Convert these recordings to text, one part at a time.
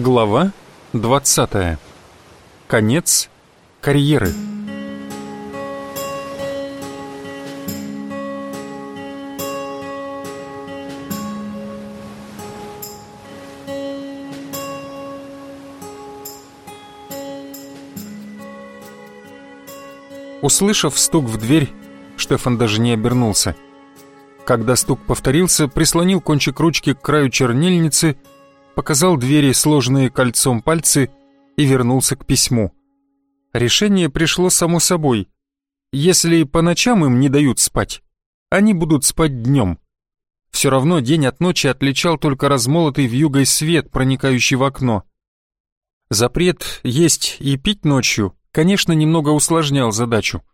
Глава 20. Конец карьеры. Услышав стук в дверь, Штефан даже не обернулся. Когда стук повторился, прислонил кончик ручки к краю чернильницы, показал двери сложенные кольцом пальцы и вернулся к письму. Решение пришло само собой. Если по ночам им не дают спать, они будут спать днем. Все равно день от ночи отличал только размолотый вьюгой свет, проникающий в окно. Запрет есть и пить ночью, конечно, немного усложнял задачу.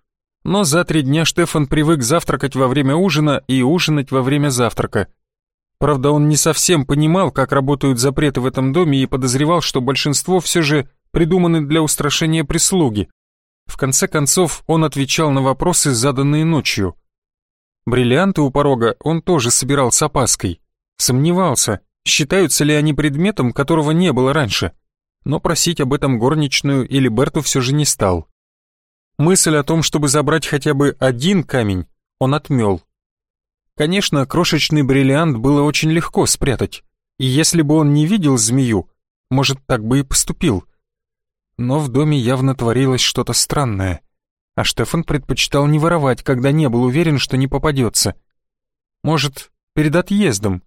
Но за три дня Штефан привык завтракать во время ужина и ужинать во время завтрака. Правда, он не совсем понимал, как работают запреты в этом доме и подозревал, что большинство все же придуманы для устрашения прислуги. В конце концов, он отвечал на вопросы, заданные ночью. Бриллианты у порога он тоже собирал с опаской. Сомневался, считаются ли они предметом, которого не было раньше. Но просить об этом горничную или Берту все же не стал. Мысль о том, чтобы забрать хотя бы один камень, он отмел. Конечно, крошечный бриллиант было очень легко спрятать, и если бы он не видел змею, может, так бы и поступил. Но в доме явно творилось что-то странное, а Штефан предпочитал не воровать, когда не был уверен, что не попадется. Может, перед отъездом.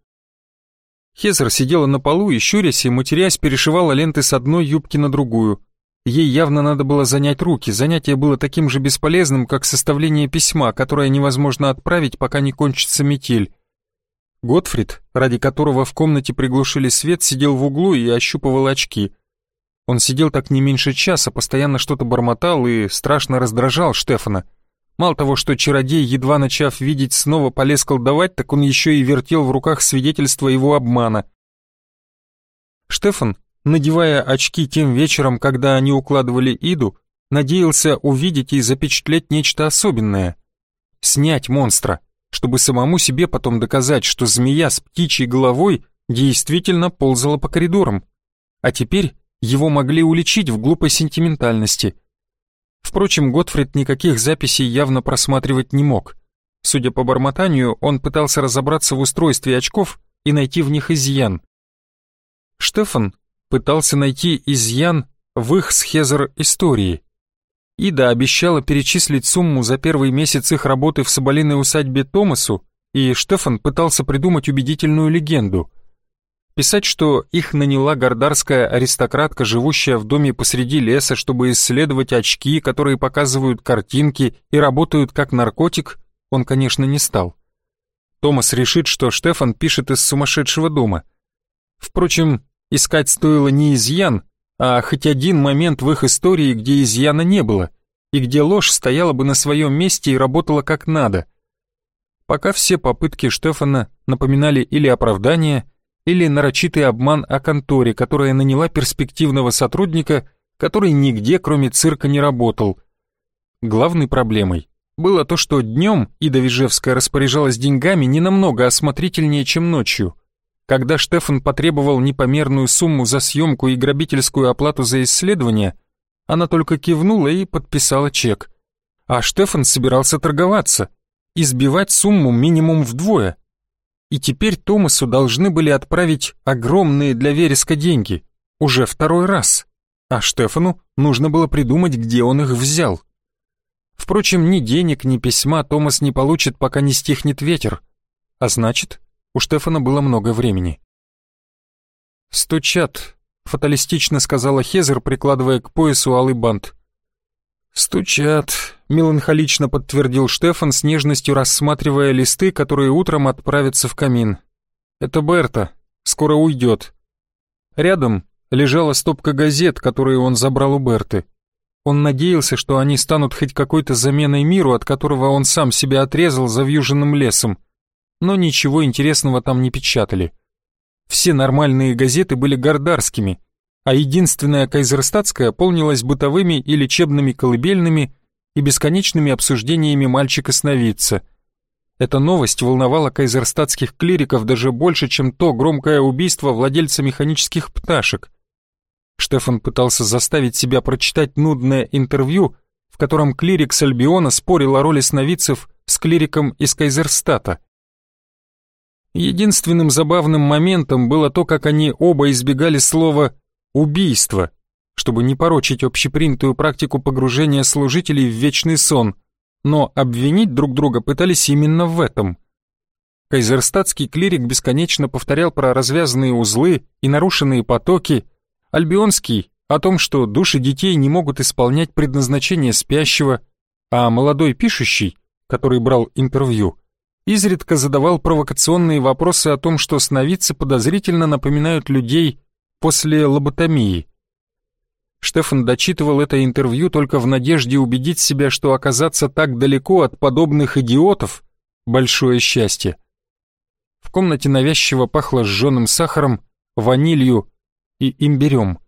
Хезер сидела на полу и, щурясь и матерясь, перешивала ленты с одной юбки на другую — Ей явно надо было занять руки, занятие было таким же бесполезным, как составление письма, которое невозможно отправить, пока не кончится метель. Готфрид, ради которого в комнате приглушили свет, сидел в углу и ощупывал очки. Он сидел так не меньше часа, постоянно что-то бормотал и страшно раздражал Штефана. Мало того, что чародей, едва начав видеть, снова полез колдовать, так он еще и вертел в руках свидетельство его обмана. Штефан надевая очки тем вечером, когда они укладывали Иду, надеялся увидеть и запечатлеть нечто особенное. Снять монстра, чтобы самому себе потом доказать, что змея с птичьей головой действительно ползала по коридорам. А теперь его могли уличить в глупой сентиментальности. Впрочем, Готфрид никаких записей явно просматривать не мог. Судя по бормотанию, он пытался разобраться в устройстве очков и найти в них изъян. Штефан пытался найти изъян в их с Хезер истории. Ида обещала перечислить сумму за первый месяц их работы в соболиной усадьбе Томасу, и Штефан пытался придумать убедительную легенду. Писать, что их наняла гордарская аристократка, живущая в доме посреди леса, чтобы исследовать очки, которые показывают картинки и работают как наркотик, он, конечно, не стал. Томас решит, что Штефан пишет из сумасшедшего дома. Впрочем, Искать стоило не изъян, а хоть один момент в их истории, где изъяна не было, и где ложь стояла бы на своем месте и работала как надо. Пока все попытки Штефана напоминали или оправдание, или нарочитый обман о конторе, которая наняла перспективного сотрудника, который нигде, кроме цирка, не работал. Главной проблемой было то, что днем Ида Вижевская распоряжалась деньгами не намного осмотрительнее, чем ночью – когда Штефан потребовал непомерную сумму за съемку и грабительскую оплату за исследование, она только кивнула и подписала чек. А Штефан собирался торговаться, избивать сумму минимум вдвое. И теперь Томасу должны были отправить огромные для вереска деньги, уже второй раз. А Штефану нужно было придумать, где он их взял. Впрочем, ни денег, ни письма Томас не получит, пока не стихнет ветер. А значит, у Штефана было много времени. «Стучат», — фаталистично сказала Хезер, прикладывая к поясу алый бант. «Стучат», — меланхолично подтвердил Штефан с нежностью рассматривая листы, которые утром отправятся в камин. «Это Берта. Скоро уйдет». Рядом лежала стопка газет, которые он забрал у Берты. Он надеялся, что они станут хоть какой-то заменой миру, от которого он сам себя отрезал завьюженным лесом но ничего интересного там не печатали. Все нормальные газеты были гордарскими, а единственная кайзерстатская полнилась бытовыми и лечебными колыбельными и бесконечными обсуждениями мальчика-сновидца. Эта новость волновала кайзерстатских клириков даже больше, чем то громкое убийство владельца механических пташек. Штефан пытался заставить себя прочитать нудное интервью, в котором клирик с Альбиона спорил о роли сновидцев с клириком из Кайзерстата. Единственным забавным моментом было то, как они оба избегали слова «убийство», чтобы не порочить общепринятую практику погружения служителей в вечный сон, но обвинить друг друга пытались именно в этом. Кайзерстатский клирик бесконечно повторял про развязанные узлы и нарушенные потоки, Альбионский — о том, что души детей не могут исполнять предназначение спящего, а молодой пишущий, который брал интервью, изредка задавал провокационные вопросы о том, что сновидцы подозрительно напоминают людей после лоботомии. Штефан дочитывал это интервью только в надежде убедить себя, что оказаться так далеко от подобных идиотов — большое счастье. В комнате навязчиво пахло сжженным сахаром, ванилью и имбирем.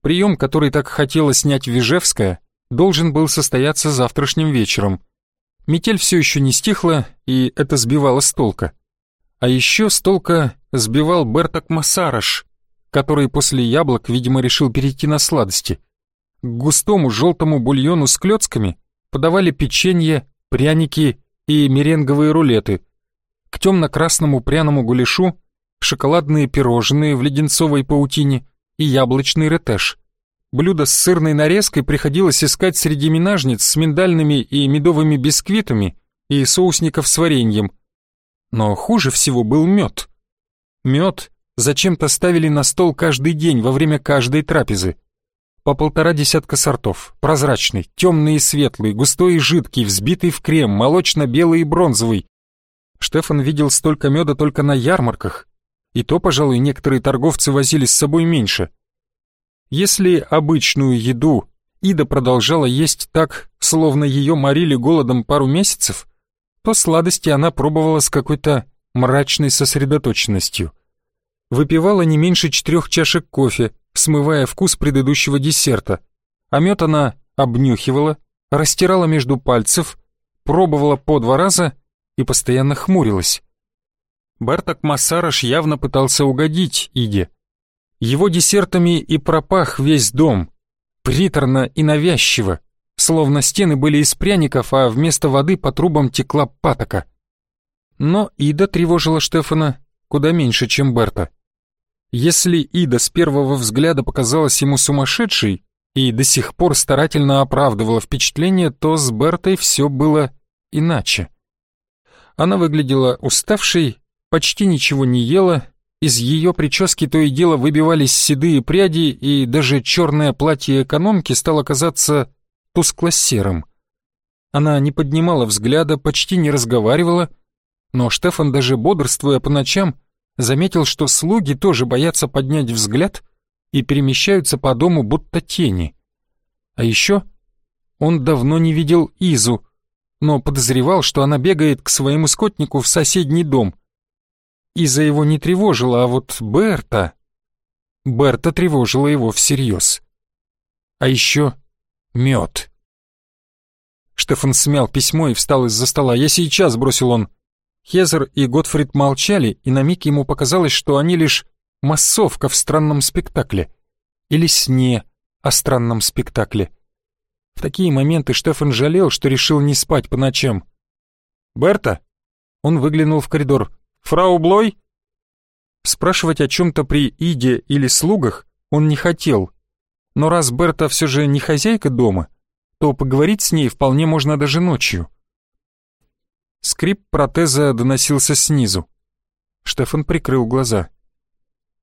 Прием, который так хотела снять Вижевская, должен был состояться завтрашним вечером. Метель все еще не стихла, и это сбивало с толка. А еще с толка сбивал Берток Масараш, который после яблок, видимо, решил перейти на сладости. К густому желтому бульону с клетками подавали печенье, пряники и меренговые рулеты. К темно-красному пряному гуляшу шоколадные пирожные в леденцовой паутине и яблочный ретеш. Блюдо с сырной нарезкой приходилось искать среди минажниц с миндальными и медовыми бисквитами и соусников с вареньем. Но хуже всего был мед. Мед зачем-то ставили на стол каждый день во время каждой трапезы. По полтора десятка сортов, прозрачный, темный и светлый, густой и жидкий, взбитый в крем, молочно-белый и бронзовый. Штефан видел столько меда только на ярмарках, и то, пожалуй, некоторые торговцы возили с собой меньше. Если обычную еду Ида продолжала есть так, словно ее морили голодом пару месяцев, то сладости она пробовала с какой-то мрачной сосредоточенностью – выпивала не меньше четырех чашек кофе, смывая вкус предыдущего десерта, а мед она обнюхивала, растирала между пальцев, пробовала по два раза и постоянно хмурилась. Барток Массараш явно пытался угодить Иде. Его десертами и пропах весь дом, приторно и навязчиво, словно стены были из пряников, а вместо воды по трубам текла патока. Но Ида тревожила Штефана куда меньше, чем Берта. Если Ида с первого взгляда показалась ему сумасшедшей и до сих пор старательно оправдывала впечатление, то с Бертой все было иначе. Она выглядела уставшей, почти ничего не ела, из ее прически то и дело выбивались седые пряди, и даже черное платье экономки стало казаться тускло-серым. Она не поднимала взгляда, почти не разговаривала, но Штефан даже бодрствуя по ночам, заметил, что слуги тоже боятся поднять взгляд и перемещаются по дому будто тени. А еще он давно не видел Изу, но подозревал, что она бегает к своему скотнику в соседний дом. Иза его не тревожила, а вот Берта... Берта тревожила его всерьез. А еще мед. Штефан смял письмо и встал из-за стола. «Я сейчас», — бросил он. Хезер и Готфрид молчали, и на миг ему показалось, что они лишь массовка в странном спектакле. Или сне о странном спектакле. В такие моменты Штефан жалел, что решил не спать по ночам. «Берта?» Он выглянул в коридор. «Фрау Блой?» Спрашивать о чем-то при Иде или слугах он не хотел. Но раз Берта все же не хозяйка дома, то поговорить с ней вполне можно даже ночью. Скрип протеза доносился снизу. Штефан прикрыл глаза.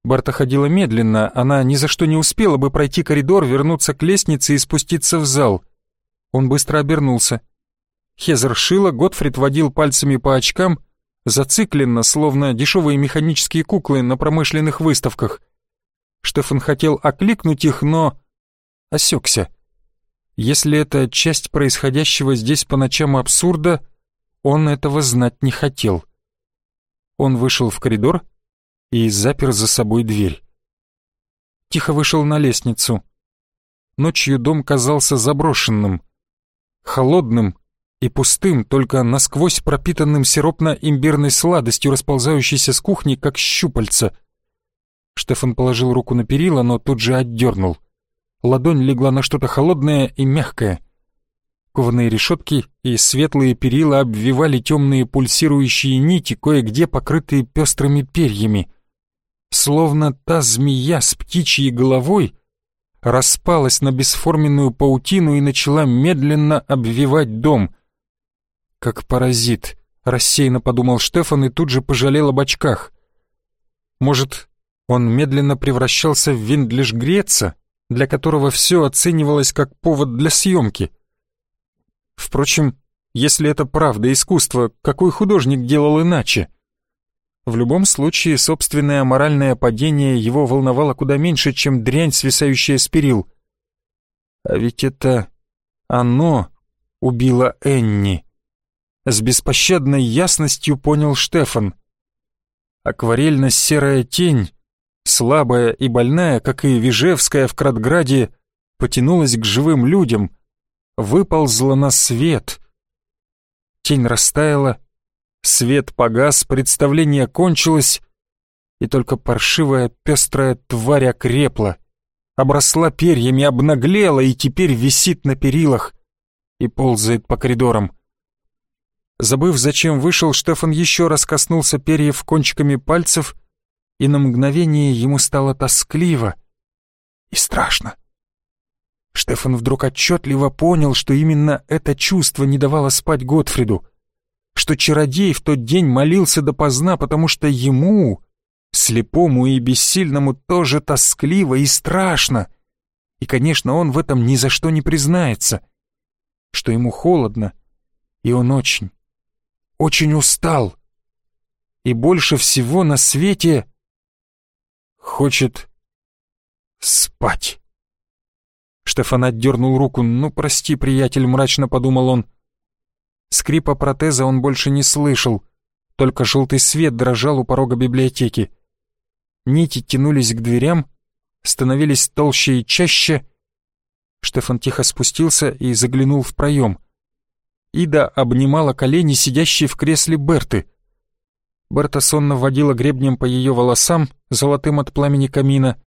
Барта ходила медленно, она ни за что не успела бы пройти коридор, вернуться к лестнице и спуститься в зал. Он быстро обернулся. Хезер шила, Готфрид водил пальцами по очкам, зацикленно, словно дешевые механические куклы на промышленных выставках. Штефан хотел окликнуть их, но осекся. Если это часть происходящего здесь по ночам абсурда, он этого знать не хотел. Он вышел в коридор и запер за собой дверь. Тихо вышел на лестницу. Ночью дом казался заброшенным, холодным и пустым, только насквозь пропитанным сиропно-имбирной сладостью, расползающейся с кухни, как щупальца. Штефан положил руку на перила, но тут же отдернул. Ладонь легла на что-то холодное и мягкое. Кованые решетки и светлые перила обвивали темные пульсирующие нити, кое-где покрытые пестрыми перьями. Словно та змея с птичьей головой распалась на бесформенную паутину и начала медленно обвивать дом. Как паразит, рассеянно подумал Штефан и тут же пожалел об очках. Может, он медленно превращался в Виндлиш Греца, для которого все оценивалось как повод для съемки. Впрочем, если это правда искусство, какой художник делал иначе? В любом случае, собственное моральное падение его волновало куда меньше, чем дрянь, свисающая с перил. А ведь это оно убило Энни. С беспощадной ясностью понял Штефан. Акварельно-серая тень, слабая и больная, как и Вижевская в Кратграде, потянулась к живым людям, выползла на свет. Тень растаяла, свет погас, представление кончилось, и только паршивая пестрая тварь окрепла, обросла перьями, обнаглела и теперь висит на перилах и ползает по коридорам. Забыв, зачем вышел, Штефан еще раз коснулся перьев кончиками пальцев, и на мгновение ему стало тоскливо и страшно. Штефан вдруг отчетливо понял, что именно это чувство не давало спать Готфриду, что чародей в тот день молился допоздна, потому что ему, слепому и бессильному, тоже тоскливо и страшно. И, конечно, он в этом ни за что не признается, что ему холодно, и он очень, очень устал. И больше всего на свете хочет спать. Штефан отдернул руку. «Ну, прости, приятель», — мрачно подумал он. Скрипа протеза он больше не слышал, только желтый свет дрожал у порога библиотеки. Нити тянулись к дверям, становились толще и чаще. Штефан тихо спустился и заглянул в проем — Ида обнимала колени сидящей в кресле Берты. Берта сонно водила гребнем по ее волосам, золотым от пламени камина.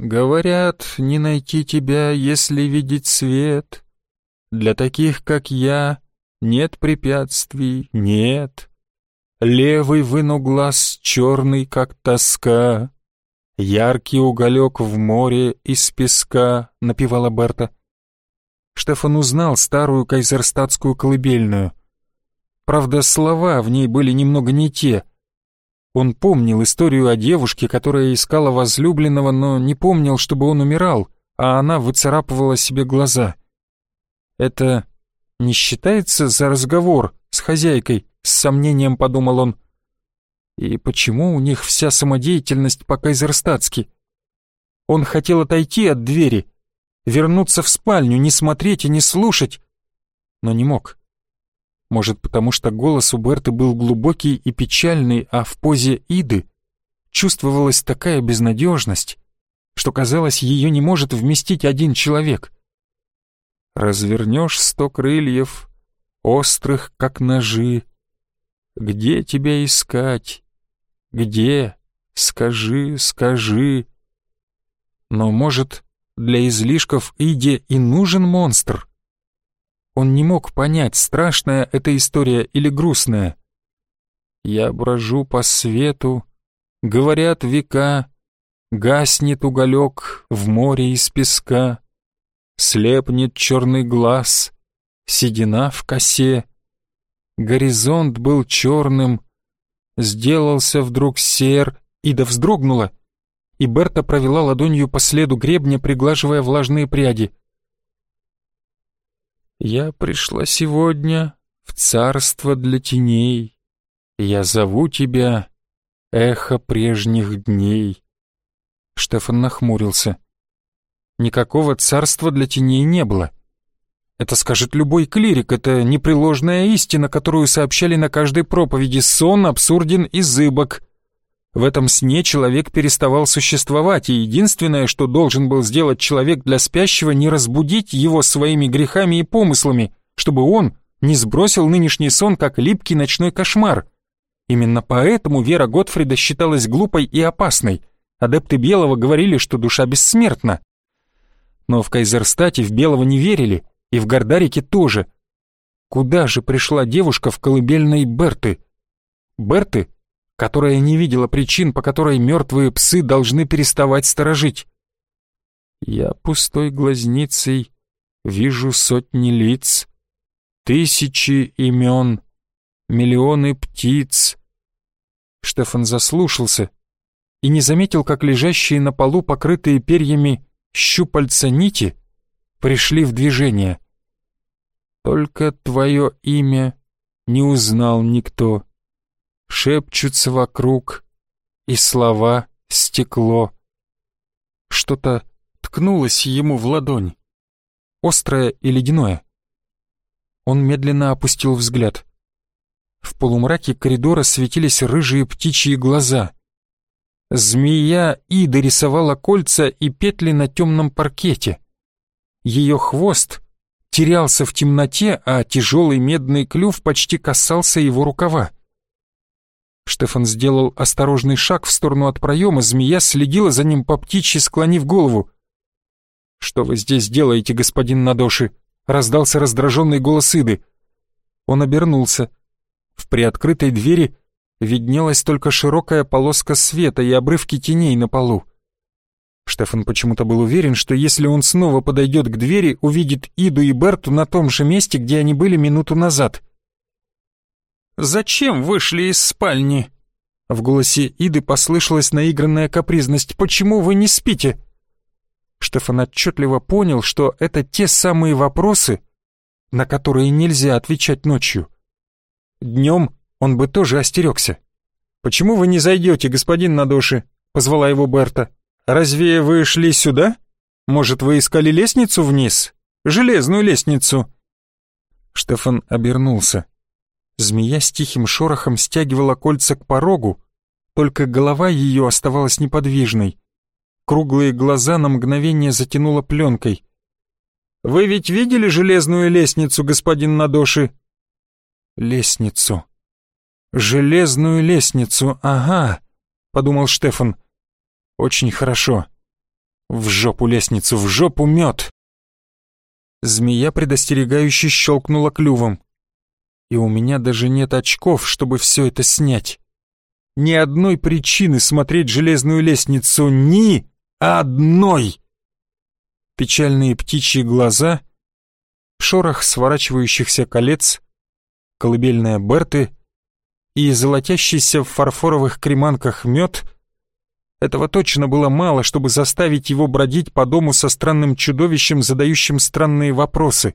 «Говорят, не найти тебя, если видеть свет. Для таких, как я, нет препятствий, нет. Левый выну глаз черный, как тоска. Яркий уголек в море из песка», — напевала Берта. Штефан узнал старую кайзерстатскую колыбельную. Правда, слова в ней были немного не те. Он помнил историю о девушке, которая искала возлюбленного, но не помнил, чтобы он умирал, а она выцарапывала себе глаза. Это не считается за разговор с хозяйкой, с сомнением подумал он. И почему у них вся самодеятельность по-кайзерстатски? Он хотел отойти от двери, вернуться в спальню, не смотреть и не слушать, но не мог. Может, потому что голос у Берты был глубокий и печальный, а в позе Иды чувствовалась такая безнадежность, что казалось, ее не может вместить один человек. Развернешь сто крыльев, острых, как ножи. Где тебя искать? Где? Скажи, скажи. Но, может, для излишков Иде и нужен монстр. Он не мог понять, страшная эта история или грустная. Я брожу по свету, говорят века, Гаснет уголек в море из песка, Слепнет черный глаз, седина в косе. Горизонт был черным, сделался вдруг сер, Ида вздрогнула — и Берта провела ладонью по следу гребня, приглаживая влажные пряди. «Я пришла сегодня в царство для теней. Я зову тебя, эхо прежних дней». Штефан нахмурился. Никакого царства для теней не было. Это скажет любой клирик, это непреложная истина, которую сообщали на каждой проповеди. Сон абсурден и зыбок. В этом сне человек переставал существовать, и единственное, что должен был сделать человек для спящего, не разбудить его своими грехами и помыслами, чтобы он не сбросил нынешний сон, как липкий ночной кошмар. Именно поэтому вера Готфрида считалась глупой и опасной. Адепты Белого говорили, что душа бессмертна. Но в Кайзерстате в Белого не верили, и в Гордарике тоже. Куда же пришла девушка в колыбельной Берты? Берты, которая не видела причин, по которой мертвые псы должны переставать сторожить. Я пустой глазницей вижу сотни лиц, тысячи имен, миллионы птиц. Штефан заслушался и не заметил, как лежащие на полу, покрытые перьями щупальца нити, пришли в движение. Только твое имя не узнал никто. Шепчутся вокруг, и слова стекло. Что-то ткнулось ему в ладонь, острое и ледяное. Он медленно опустил взгляд. В полумраке коридора светились рыжие птичьи глаза. Змея Ида рисовала кольца и петли на темном паркете. Ее хвост терялся в темноте, а тяжелый медный клюв почти касался его рукава. Штефан сделал осторожный шаг в сторону от проема, змея следила за ним по птичьи, склонив голову. «Что вы здесь делаете, господин Надоши?» — раздался раздраженный голос Иды. Он обернулся. В приоткрытой двери виднелась только широкая полоска света и обрывки теней на полу. Штефан почему-то был уверен, что если он снова подойдет к двери, увидит Иду и Берту на том же месте, где они были минуту назад. «Зачем вышли из спальни?» В голосе Иды послышалась наигранная капризность. «Почему вы не спите?» Штефан отчетливо понял, что это те самые вопросы, на которые нельзя отвечать ночью. Днем он бы тоже остерегся. «Почему вы не зайдете, господин Надоши?» — позвала его Берта. «Разве вы шли сюда? Может, вы искали лестницу вниз? Железную лестницу?» Штефан обернулся. Змея с тихим шорохом стягивала кольца к порогу, только голова ее оставалась неподвижной. Круглые глаза на мгновение затянуло пленкой. «Вы ведь видели железную лестницу, господин Надоши?» «Лестницу. Железную лестницу, ага», — подумал Штефан. Очень хорошо. В жопу лестницу, в жопу мед. Змея предостерегающе щелкнула клювом. И у меня даже нет очков, чтобы все это снять. Ни одной причины смотреть железную лестницу, ни одной. Печальные птичьи глаза, шорох сворачивающихся колец, колыбельная Берты и золотящийся в фарфоровых креманках мед этого точно было мало, чтобы заставить его бродить по дому со странным чудовищем, задающим странные вопросы.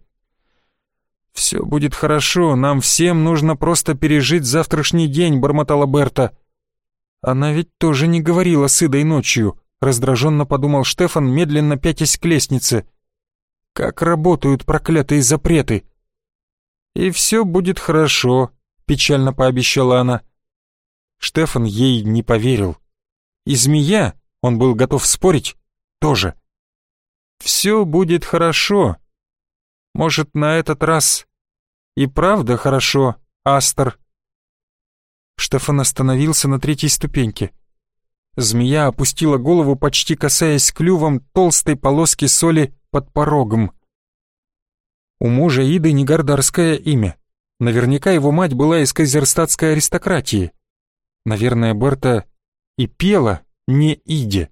«Все будет хорошо, нам всем нужно просто пережить завтрашний день», — бормотала Берта. «Она ведь тоже не говорила с Идой ночью», — раздраженно подумал Штефан, медленно пятясь к лестнице. «Как работают проклятые запреты!» «И все будет хорошо», — печально пообещала она. Штефан ей не поверил. И змея, он был готов спорить, тоже. Все будет хорошо. Может, на этот раз и правда хорошо, Астер. Штефан остановился на третьей ступеньке. Змея опустила голову, почти касаясь клювом толстой полоски соли под порогом. У мужа Иды не гордарское имя. Наверняка его мать была из казерстатской аристократии. Наверное, Берта и пела не Иде.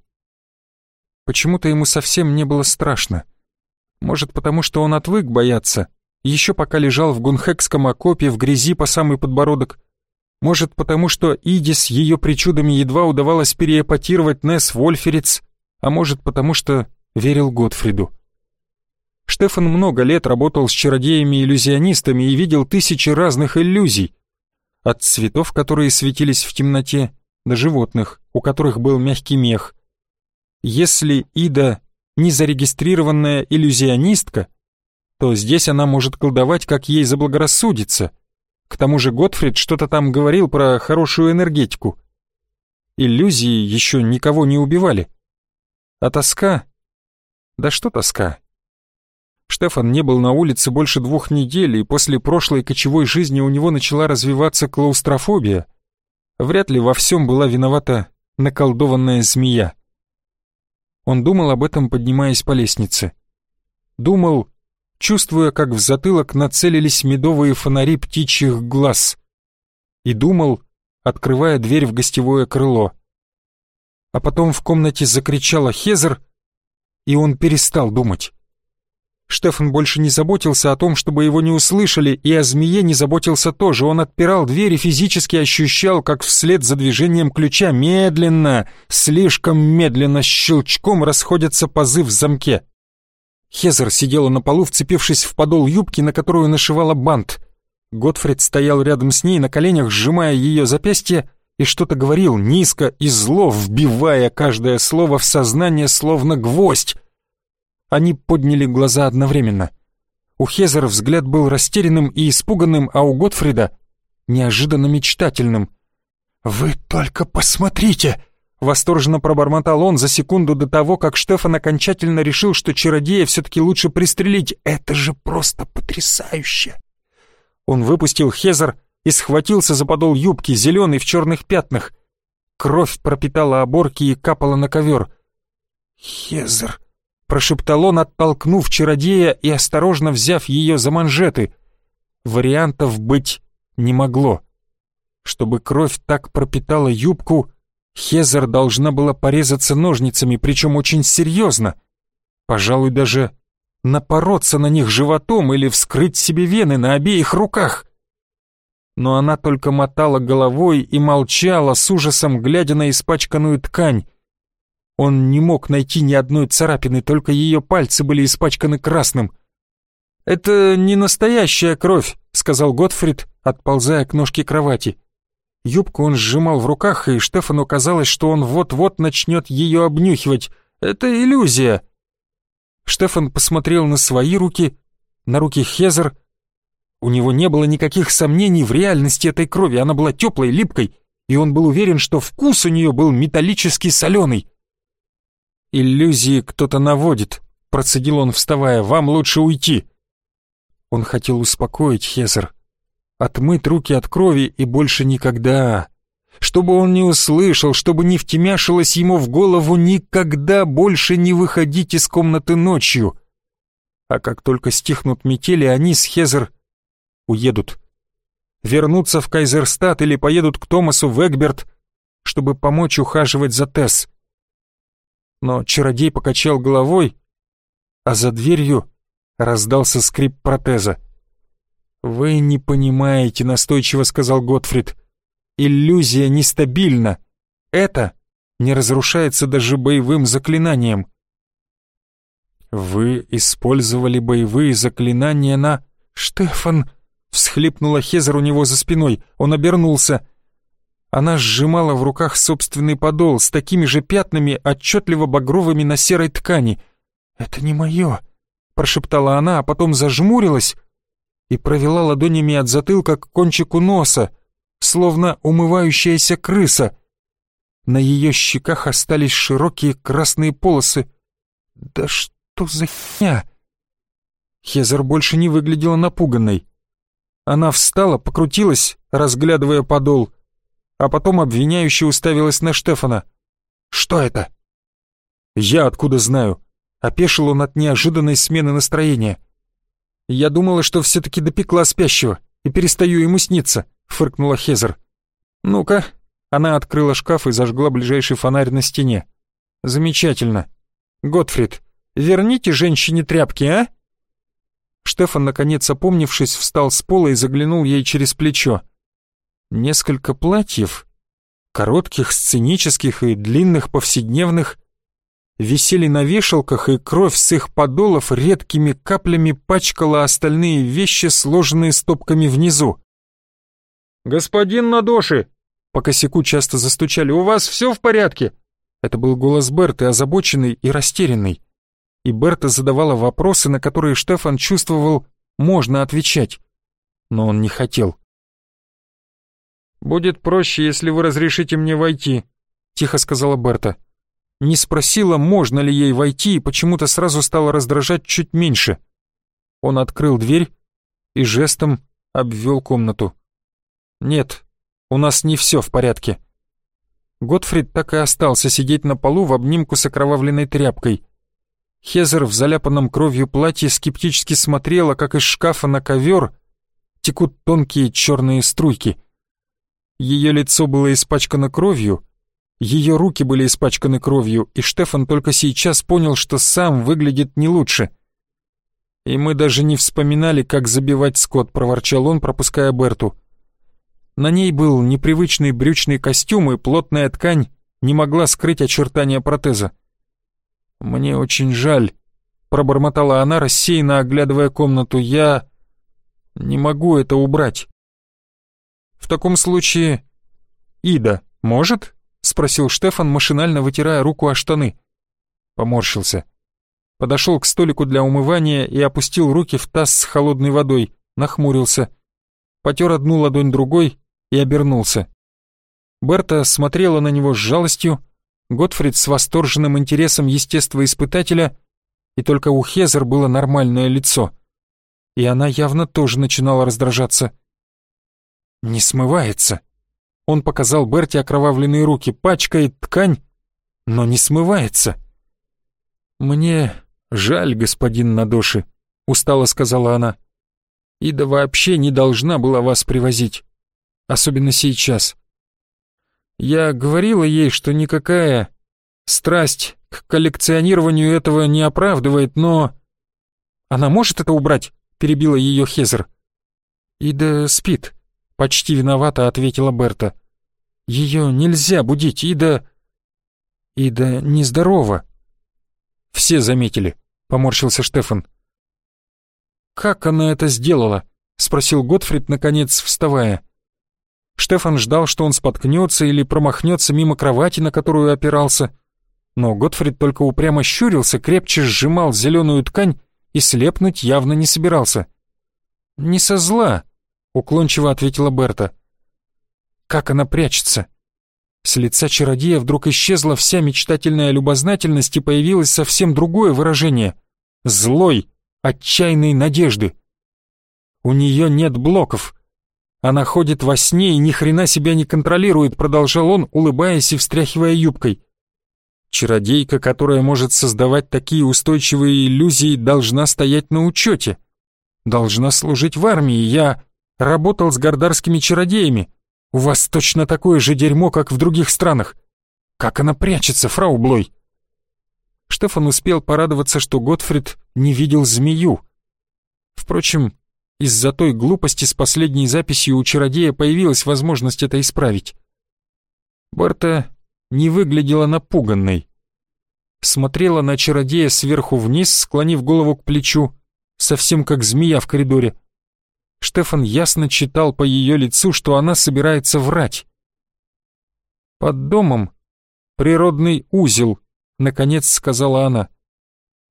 Почему-то ему совсем не было страшно. Может, потому что он отвык бояться, еще пока лежал в гунхекском окопе в грязи по самый подбородок. Может, потому что Иде с ее причудами едва удавалось переэпатировать Несс Вольферец, а может, потому что верил Готфриду. Штефан много лет работал с чародеями-иллюзионистами и видел тысячи разных иллюзий. От цветов, которые светились в темноте, до животных, у которых был мягкий мех. Если Ида не зарегистрированная иллюзионистка, то здесь она может колдовать, как ей заблагорассудится. К тому же Готфрид что-то там говорил про хорошую энергетику. Иллюзии еще никого не убивали. А тоска? Да что тоска? Штефан не был на улице больше двух недель, и после прошлой кочевой жизни у него начала развиваться клаустрофобия — Вряд ли во всем была виновата наколдованная змея. Он думал об этом, поднимаясь по лестнице. Думал, чувствуя, как в затылок нацелились медовые фонари птичьих глаз. И думал, открывая дверь в гостевое крыло. А потом в комнате закричала Хезер, и он перестал думать. Штефан больше не заботился о том, чтобы его не услышали, и о змее не заботился тоже. Он отпирал дверь и физически ощущал, как вслед за движением ключа медленно, слишком медленно щелчком расходятся пазы в замке. Хезер сидела на полу, вцепившись в подол юбки, на которую нашивала бант. Готфрид стоял рядом с ней на коленях, сжимая ее запястье, и что-то говорил низко и зло, вбивая каждое слово в сознание, словно гвоздь. Они подняли глаза одновременно. У Хезера взгляд был растерянным и испуганным, а у Готфрида — неожиданно мечтательным. «Вы только посмотрите!» Восторженно пробормотал он за секунду до того, как Штефан окончательно решил, что чародея все-таки лучше пристрелить. «Это же просто потрясающе!» Он выпустил Хезер и схватился за подол юбки, зеленый в черных пятнах. Кровь пропитала оборки и капала на ковер. «Хезер!» — прошептал он, оттолкнув чародея и осторожно взяв ее за манжеты. Вариантов быть не могло. Чтобы кровь так пропитала юбку, Хезер должна была порезаться ножницами, причем очень серьезно. Пожалуй, даже напороться на них животом или вскрыть себе вены на обеих руках. Но она только мотала головой и молчала, с ужасом глядя на испачканную ткань. Он не мог найти ни одной царапины, только ее пальцы были испачканы красным. «Это не настоящая кровь», — сказал Готфрид, отползая к ножке кровати. Юбку он сжимал в руках, и Штефану казалось, что он вот-вот начнет ее обнюхивать. «Это иллюзия». Штефан посмотрел на свои руки, на руки Хезер. У него не было никаких сомнений в реальности этой крови, она была теплой, липкой, и он был уверен, что вкус у нее был металлически соленый. «Иллюзии кто-то наводит», — процедил он, вставая, — «вам лучше уйти». Он хотел успокоить Хезер, отмыть руки от крови и больше никогда, чтобы он не услышал, чтобы не втемяшилось ему в голову никогда больше не выходить из комнаты ночью. А как только стихнут метели, они с Хезер уедут. Вернутся в Кайзерстад или поедут к Томасу в Эгберт, чтобы помочь ухаживать за Тесс но чародей покачал головой, а за дверью раздался скрип протеза. «Вы не понимаете», — настойчиво сказал Готфрид. «Иллюзия нестабильна. Это не разрушается даже боевым заклинанием». «Вы использовали боевые заклинания на...» «Штефан!» — всхлипнула Хезер у него за спиной. Он обернулся. Она сжимала в руках собственный подол с такими же пятнами, отчетливо багровыми на серой ткани. «Это не мое», — прошептала она, а потом зажмурилась и провела ладонями от затылка к кончику носа, словно умывающаяся крыса. На ее щеках остались широкие красные полосы. «Да что за хня?» Хезер больше не выглядела напуганной. Она встала, покрутилась, разглядывая подол — а потом обвиняюще уставилась на Штефана. «Что это?» «Я откуда знаю?» Опешил он от неожиданной смены настроения. «Я думала, что все-таки допекла спящего и перестаю ему сниться», — фыркнула Хезер. «Ну-ка». Она открыла шкаф и зажгла ближайший фонарь на стене. «Замечательно. Готфрид, верните женщине тряпки, а?» Штефан, наконец опомнившись, встал с пола и заглянул ей через плечо. Несколько платьев, коротких, сценических и длинных повседневных, висели на вешалках, и кровь с их подолов редкими каплями пачкала остальные вещи, сложенные стопками внизу. «Господин Надоши!» По косяку часто застучали. «У вас все в порядке?» Это был голос Берты, озабоченный и растерянный. И Берта задавала вопросы, на которые Штефан чувствовал, можно отвечать. Но он не хотел. «Будет проще, если вы разрешите мне войти», — тихо сказала Берта. Не спросила, можно ли ей войти, и почему-то сразу стала раздражать чуть меньше. Он открыл дверь и жестом обвел комнату. «Нет, у нас не все в порядке». Готфрид так и остался сидеть на полу в обнимку с окровавленной тряпкой. Хезер в заляпанном кровью платье скептически смотрела, как из шкафа на ковер текут тонкие черные струйки. Ее лицо было испачкано кровью, ее руки были испачканы кровью, и Штефан только сейчас понял, что сам выглядит не лучше. «И мы даже не вспоминали, как забивать скот», — проворчал он, пропуская Берту. На ней был непривычный брючный костюм, и плотная ткань не могла скрыть очертания протеза. «Мне очень жаль», — пробормотала она, рассеянно оглядывая комнату. «Я не могу это убрать». «В таком случае...» «Ида может?» — спросил Штефан, машинально вытирая руку о штаны. Поморщился. Подошел к столику для умывания и опустил руки в таз с холодной водой, нахмурился. Потер одну ладонь другой и обернулся. Берта смотрела на него с жалостью, Готфрид с восторженным интересом естествоиспытателя, и только у Хезер было нормальное лицо. И она явно тоже начинала раздражаться. «Не смывается». Он показал Берте окровавленные руки, пачкает ткань, но не смывается. «Мне жаль, господин Надоши», — устало сказала она. «Ида вообще не должна была вас привозить особенно сейчас. Я говорила ей, что никакая страсть к коллекционированию этого не оправдывает, но... Она может это убрать? Перебила ее Хезер. Ида спит. Почти виновата, ответила Берта. Ее нельзя будить, Ида... Ида нездорова. Все заметили, поморщился Штефан. Как она это сделала? Спросил Готфрид, наконец, вставая. Штефан ждал, что он споткнется или промахнется мимо кровати, на которую опирался. Но Готфрид только упрямо щурился, крепче сжимал зеленую ткань и слепнуть явно не собирался. «Не со зла», — уклончиво ответила Берта. «Как она прячется?» С лица чародея вдруг исчезла вся мечтательная любознательность и появилось совсем другое выражение — злой, отчаянной надежды. У нее нет блоков, она ходит во сне и ни хрена себя не контролирует, продолжал он, улыбаясь и встряхивая юбкой. Чародейка, которая может создавать такие устойчивые иллюзии, должна стоять на учете. Должна служить в армии. Я работал с гордарскими чародеями. У вас точно такое же дерьмо, как в других странах. Как она прячется, фрау Блой? Штефан успел порадоваться, что Готфрид не видел змею. Впрочем, из-за той глупости с последней записью у чародея появилась возможность это исправить. Барта не выглядела напуганной. Смотрела на чародея сверху вниз, склонив голову к плечу, совсем как змея в коридоре. Штефан ясно читал по ее лицу, что она собирается врать. «Под домом природный узел», — наконец сказала она.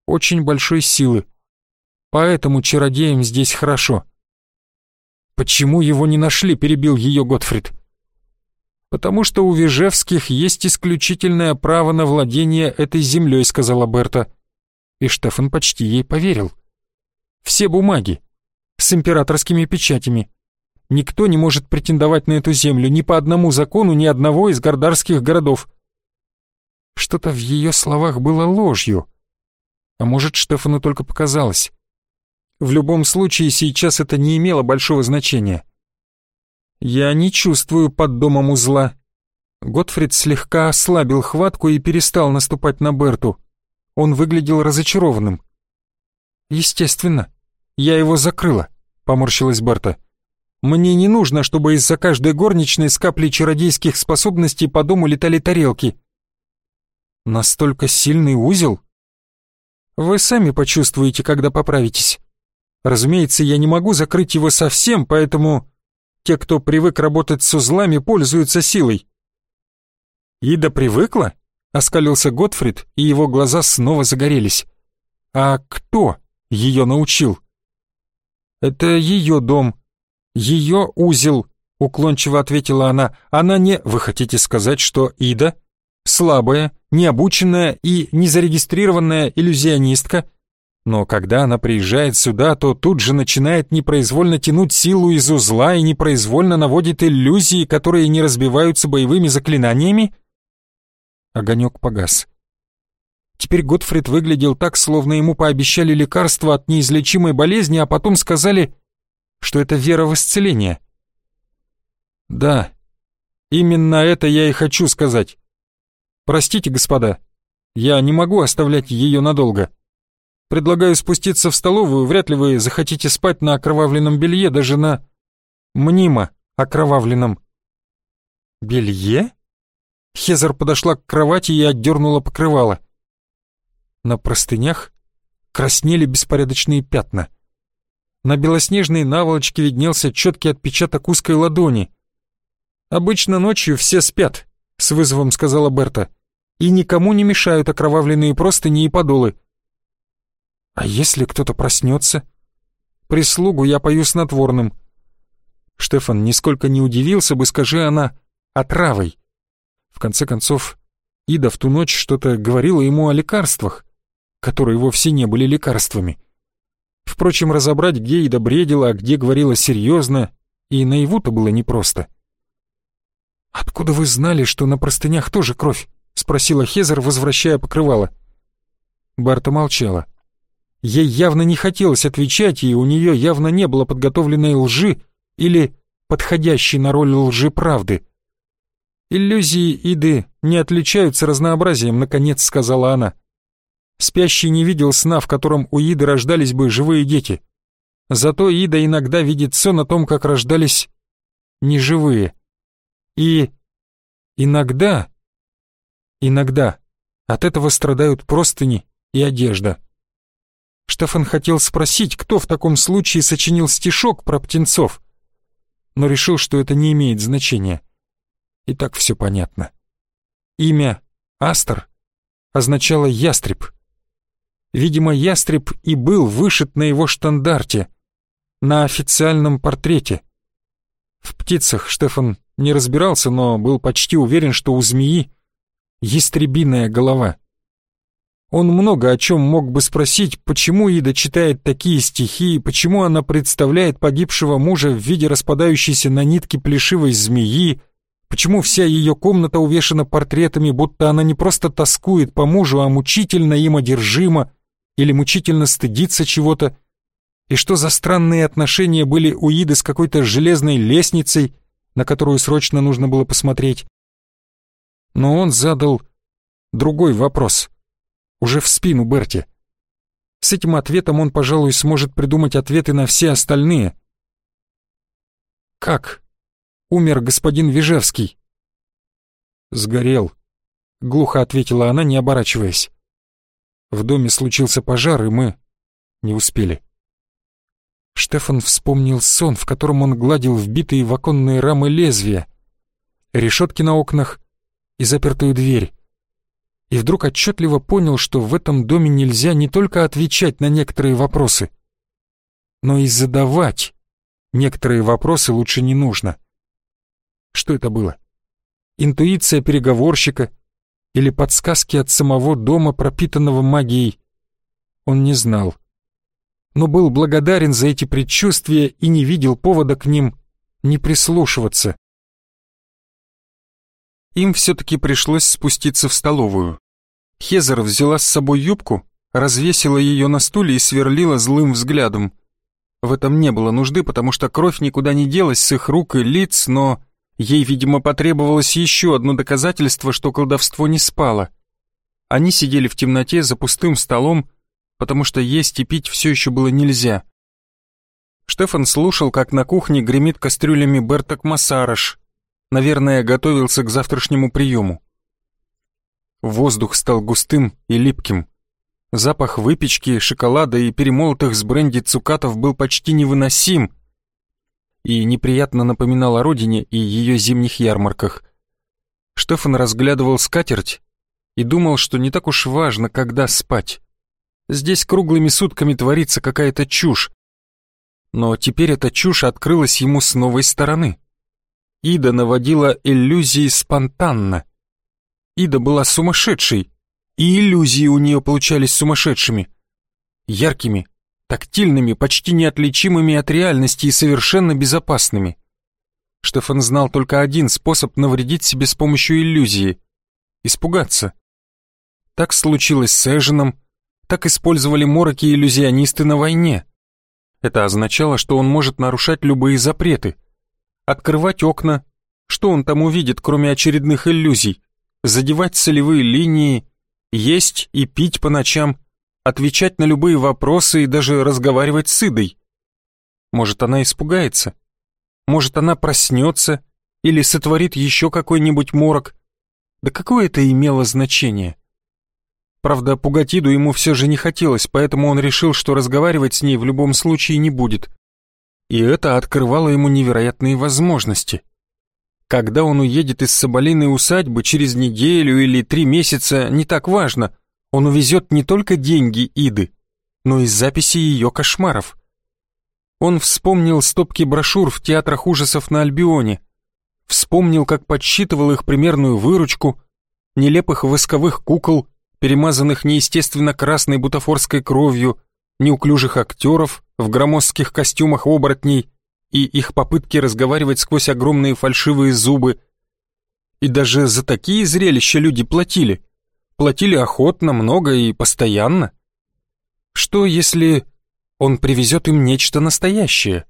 «Очень большой силы поэтому чародеям здесь хорошо. Почему его не нашли, перебил ее Готфрид. Потому что у Вижевских есть исключительное право на владение этой землей, сказала Берта. И Штефан почти ей поверил. Все бумаги, с императорскими печатями. Никто не может претендовать на эту землю ни по одному закону ни одного из гордарских городов. Что-то в ее словах было ложью. А может, Штефану только показалось. В любом случае, сейчас это не имело большого значения. «Я не чувствую под домом узла». Готфрид слегка ослабил хватку и перестал наступать на Берту. Он выглядел разочарованным. «Естественно. Я его закрыла», — поморщилась Берта. «Мне не нужно, чтобы из-за каждой горничной с каплей чародейских способностей по дому летали тарелки». «Настолько сильный узел?» «Вы сами почувствуете, когда поправитесь». Разумеется, я не могу закрыть его совсем, поэтому те, кто привык работать с узлами, пользуются силой. Ида привыкла? Оскалился Готфрид, и его глаза снова загорелись. А кто ее научил? Это ее дом, ее узел, уклончиво ответила она. Она не... Вы хотите сказать, что Ида слабая, необученная и незарегистрированная иллюзионистка но когда она приезжает сюда, то тут же начинает непроизвольно тянуть силу из узла и непроизвольно наводит иллюзии, которые не разбиваются боевыми заклинаниями? Огонек погас. Теперь Готфрид выглядел так, словно ему пообещали лекарство от неизлечимой болезни, а потом сказали, что это вера в исцеление. Да, именно это я и хочу сказать. Простите, господа, я не могу оставлять ее надолго. Предлагаю спуститься в столовую, вряд ли вы захотите спать на окровавленном белье, даже на мнимо окровавленном. Белье? Хезер подошла к кровати и отдернула покрывало. На простынях краснели беспорядочные пятна. На белоснежной наволочке виднелся четкий отпечаток узкой ладони. «Обычно ночью все спят», — с вызовом сказала Берта, «и никому не мешают окровавленные простыни и подолы». «А если кто-то проснется?» «Прислугу я пою снотворным». Штефан нисколько не удивился бы, скажи она, отравой. В конце концов, Ида в ту ночь что-то говорила ему о лекарствах которые вовсе не были лекарствами. Впрочем, разобрать, где Ида бредила, а где говорила серьезно, и наяву-то было непросто. «Откуда вы знали, что на простынях тоже кровь?» — спросила Хезер, возвращая покрывало. Барта молчала. Ей явно не хотелось отвечать, и у нее явно не было подготовленной лжи или подходящей на роль лжи правды. «Иллюзии Иды не отличаются разнообразием», — наконец сказала она. Спящий не видел сна, в котором у Иды рождались бы живые дети. Зато Ида иногда видит сон о том, как рождались неживые. И иногда, иногда от этого страдают простыни и одежда. Штефан хотел спросить, кто в таком случае сочинил стишок про птенцов, но решил, что это не имеет значения. И так все понятно. Имя Астер означало «ястреб», Видимо, ястреб и был вышит на его штандарте, на официальном портрете. В птицах Штефан не разбирался, но был почти уверен, что у змеи ястребиная голова. Он много о чем мог бы спросить, почему Ида читает такие стихи, почему она представляет погибшего мужа в виде распадающейся на нитке плешивой змеи, почему вся ее комната увешана портретами, будто она не просто тоскует по мужу, а мучительно им одержима, или мучительно стыдиться чего-то, и что за странные отношения были у Иды с какой-то железной лестницей, на которую срочно нужно было посмотреть. Но он задал другой вопрос, уже в спину Берти. С этим ответом он, пожалуй, сможет придумать ответы на все остальные. «Как? Умер господин Вижевский?» «Сгорел», — глухо ответила она, не оборачиваясь. В доме случился пожар, и мы не успели. Штефан вспомнил сон, в котором он гладил вбитые в оконные рамы лезвия, решетки на окнах и запертую дверь. И вдруг отчетливо понял, что в этом доме нельзя не только отвечать на некоторые вопросы, но и задавать некоторые вопросы лучше не нужно. Что это было? Интуиция переговорщика — или подсказки от самого дома, пропитанного магией, он не знал. Но был благодарен за эти предчувствия и не видел повода к ним не прислушиваться. Им все-таки пришлось спуститься в столовую. Хезер взяла с собой юбку, развесила ее на стуле и сверлила злым взглядом. В этом не было нужды, потому что кровь никуда не делась с их рук и лиц, но Ей, видимо, потребовалось еще одно доказательство, что колдовство не спало. Они сидели в темноте за пустым столом, потому что есть и пить все еще было нельзя. Штефан слушал, как на кухне гремит кастрюлями Берток Массараш. Наверное, готовился к завтрашнему приему. Воздух стал густым и липким. Запах выпечки, шоколада и перемолотых с бренди цукатов был почти невыносим, и неприятно напоминал о родине и ее зимних ярмарках. Штефан разглядывал скатерть и думал, что не так уж важно, когда спать. Здесь круглыми сутками творится какая-то чушь. Но теперь эта чушь открылась ему с новой стороны. Ида наводила иллюзии спонтанно. Ида была сумасшедшей, и иллюзии у нее получались сумасшедшими. Яркими, тактильными, почти неотличимыми от реальности и совершенно безопасными. Штефан знал только один способ навредить себе с помощью иллюзии испугаться. Так случилось с Эженом, так использовали мороки-иллюзионисты на войне. Это означало, что он может нарушать любые запреты. Открывать окна, что он там увидит, кроме очередных иллюзий? Задевать солевые линии, есть и пить по ночам, отвечать на любые вопросы и даже разговаривать с Идой. Может, она испугается? Может, она проснется или сотворит еще какой-нибудь морок? Да какое это имело значение? Правда, пугать Иду ему все же не хотелось, поэтому он решил, что разговаривать с ней в любом случае не будет. И это открывало ему невероятные возможности. Когда он уедет из Соболиной усадьбы через неделю или три месяца, не так важно, он увезет не только деньги Иды, но и записи ее кошмаров. Он вспомнил стопки брошюр в театрах ужасов на Альбионе, вспомнил, как подсчитывал их примерную выручку, нелепых восковых кукол, перемазанных неестественно красной бутафорской кровью, неуклюжих актеров в громоздких костюмах оборотней и их попытки разговаривать сквозь огромные фальшивые зубы. И даже за такие зрелища люди платили. Платили охотно, много и постоянно. Что если он привезет им нечто настоящее?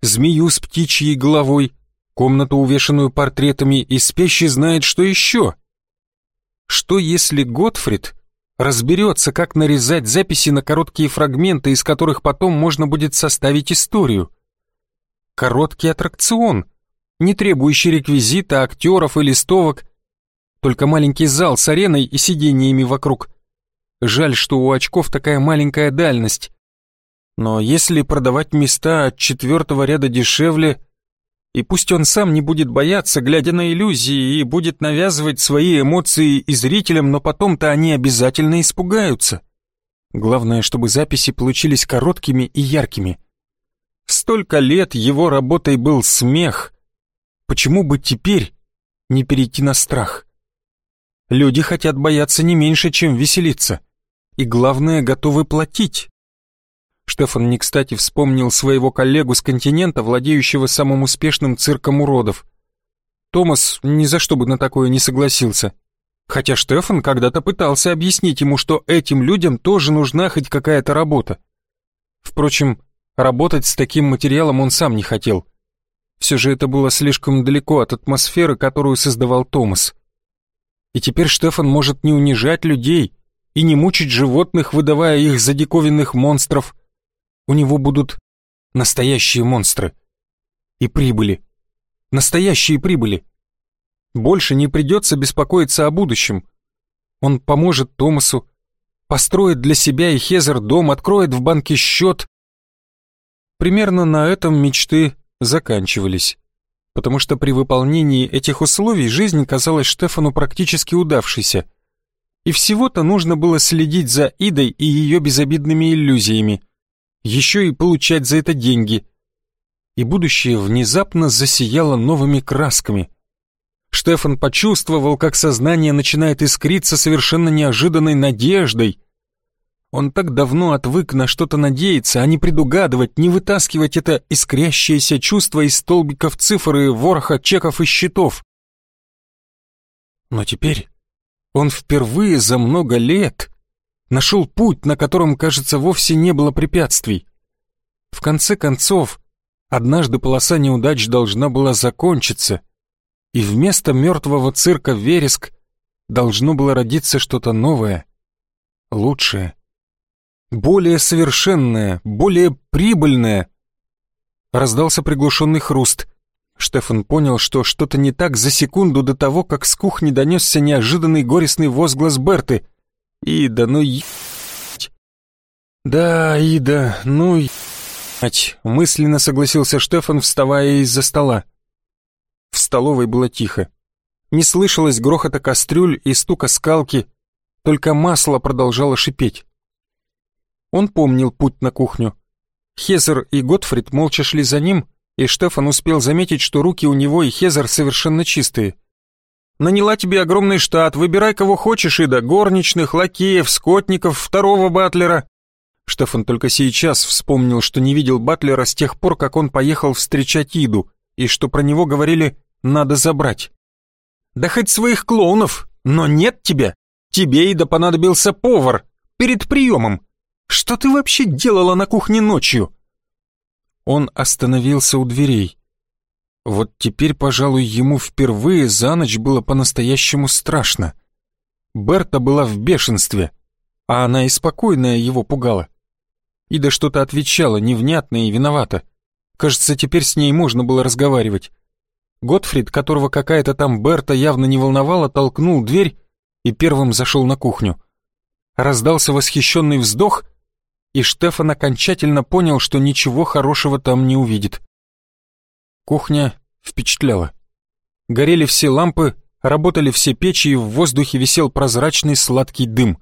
Змею с птичьей головой, комнату, увешанную портретами, и спящий знает, что еще. Что если Готфрид разберется, как нарезать записи на короткие фрагменты, из которых потом можно будет составить историю? Короткий аттракцион, не требующий реквизита, актеров и листовок, только маленький зал с ареной и сидениями вокруг. Жаль, что у очков такая маленькая дальность. Но если продавать места от четвертого ряда дешевле, и пусть он сам не будет бояться, глядя на иллюзии, и будет навязывать свои эмоции и зрителям, но потом-то они обязательно испугаются. Главное, чтобы записи получились короткими и яркими. Столько лет его работой был смех. Почему бы теперь не перейти на страх? Люди хотят бояться не меньше, чем веселиться. И главное, готовы платить. Штефан не кстати вспомнил своего коллегу с континента, владеющего самым успешным цирком уродов. Томас ни за что бы на такое не согласился. Хотя Штефан когда-то пытался объяснить ему, что этим людям тоже нужна хоть какая-то работа. Впрочем, работать с таким материалом он сам не хотел. Все же это было слишком далеко от атмосферы, которую создавал Томас. И теперь Штефан может не унижать людей и не мучить животных, выдавая их за диковинных монстров, у него будут настоящие монстры. И прибыли. Настоящие прибыли. Больше не придется беспокоиться о будущем. Он поможет Томасу, построит для себя и Хезер дом, откроет в банке счет. Примерно на этом мечты заканчивались, потому что при выполнении этих условий жизнь казалась Штефану практически удавшейся. И всего-то нужно было следить за Идой и ее безобидными иллюзиями – еще и получать за это деньги. И будущее внезапно засияло новыми красками. Штефан почувствовал, как сознание начинает искриться совершенно неожиданной надеждой. Он так давно отвык на что-то надеяться, а не предугадывать, не вытаскивать это искрящееся чувство из столбиков цифр и вороха чеков и счетов. Но теперь он впервые за много лет нашел путь, на котором, кажется, вовсе не было препятствий. В конце концов, однажды полоса неудач должна была закончиться, и вместо мертвого цирка «Вереск» должно было родиться что-то новое, лучшее, более совершенное, более прибыльное. Раздался приглушенный хруст. Штефан понял, что что-то не так за секунду до того, как с кухни донесся неожиданный горестный возглас Берты. Ида, ну ебать. Да, Ида, ну ебать, мысленно согласился Штефан, вставая из-за стола. В столовой было тихо. Не слышалось грохота кастрюль и стука скалки, только масло продолжало шипеть. Он помнил путь на кухню. Хезер и Готфрид молча шли за ним, и Штефан успел заметить, что руки у него и Хезер совершенно чистые. Наняла тебе огромный штат, выбирай кого хочешь, Ида, горничных, лакеев, скотников, второго батлера». Штефан только сейчас вспомнил, что не видел батлера с тех пор, как он поехал встречать Иду, и что про него говорили «надо забрать». «Да хоть своих клоунов, Но нет тебя. Тебе и да понадобился повар. Перед приемом. Что ты вообще делала на кухне ночью?» Он остановился у дверей. Вот теперь, пожалуй, ему впервые за ночь было по-настоящему страшно. Берта была в бешенстве, а она и спокойная его пугала. Ида что-то отвечала, невнятно и виновата. Кажется, теперь с ней можно было разговаривать. Готфрид, которого какая-то там Берта явно не волновала, толкнул дверь и первым зашел на кухню. Раздался восхищенный вздох, и Штефан окончательно понял, что ничего хорошего там не увидит. Кухня впечатляла. Горели все лампы, работали все печи, и в воздухе висел прозрачный сладкий дым.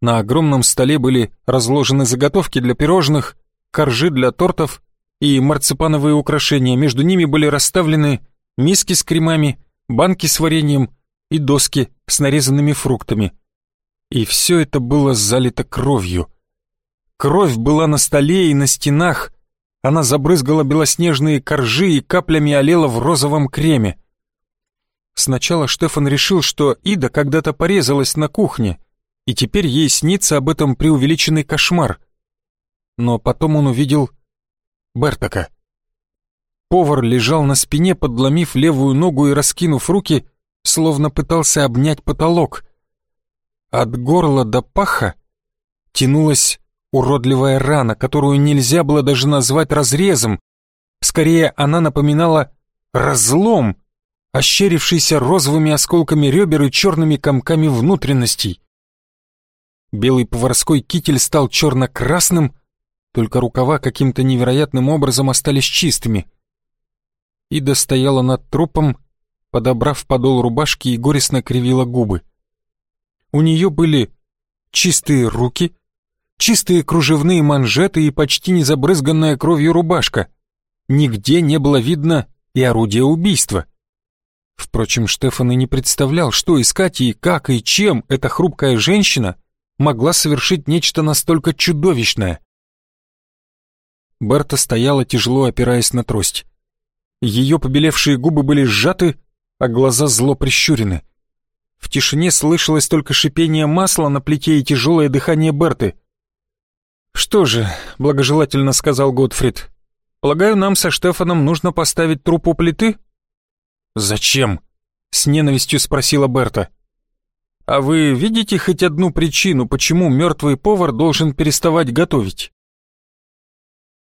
На огромном столе были разложены заготовки для пирожных, коржи для тортов и марципановые украшения. Между ними были расставлены миски с кремами, банки с вареньем и доски с нарезанными фруктами. И все это было залито кровью. Кровь была на столе и на стенах, она забрызгала белоснежные коржи и каплями олела в розовом креме. Сначала Штефан решил, что Ида когда-то порезалась на кухне, и теперь ей снится об этом преувеличенный кошмар. Но потом он увидел Бертака. Повар лежал на спине, подломив левую ногу и раскинув руки, словно пытался обнять потолок. От горла до паха тянулась уродливая рана, которую нельзя было даже назвать разрезом. Скорее, она напоминала разлом, ощерившийся розовыми осколками ребер и черными комками внутренностей. Белый поварской китель стал черно-красным, только рукава каким-то невероятным образом остались чистыми. Ида стояла над трупом, подобрав подол рубашки и горестно кривила губы. У нее были чистые руки, чистые кружевные манжеты и почти не забрызганная кровью рубашка. Нигде не было видно и орудия убийства. Впрочем, Штефан и не представлял, что искать и как и чем эта хрупкая женщина могла совершить нечто настолько чудовищное. Берта стояла, тяжело опираясь на трость. Ее побелевшие губы были сжаты, а глаза зло прищурены. В тишине слышалось только шипение масла на плите и тяжелое дыхание Берты. «Что же», — благожелательно сказал Готфрид, «полагаю, нам со Штефаном нужно поставить труп у плиты?» «Зачем?» — с ненавистью спросила Берта. «А вы видите хоть одну причину, почему мертвый повар должен переставать готовить?»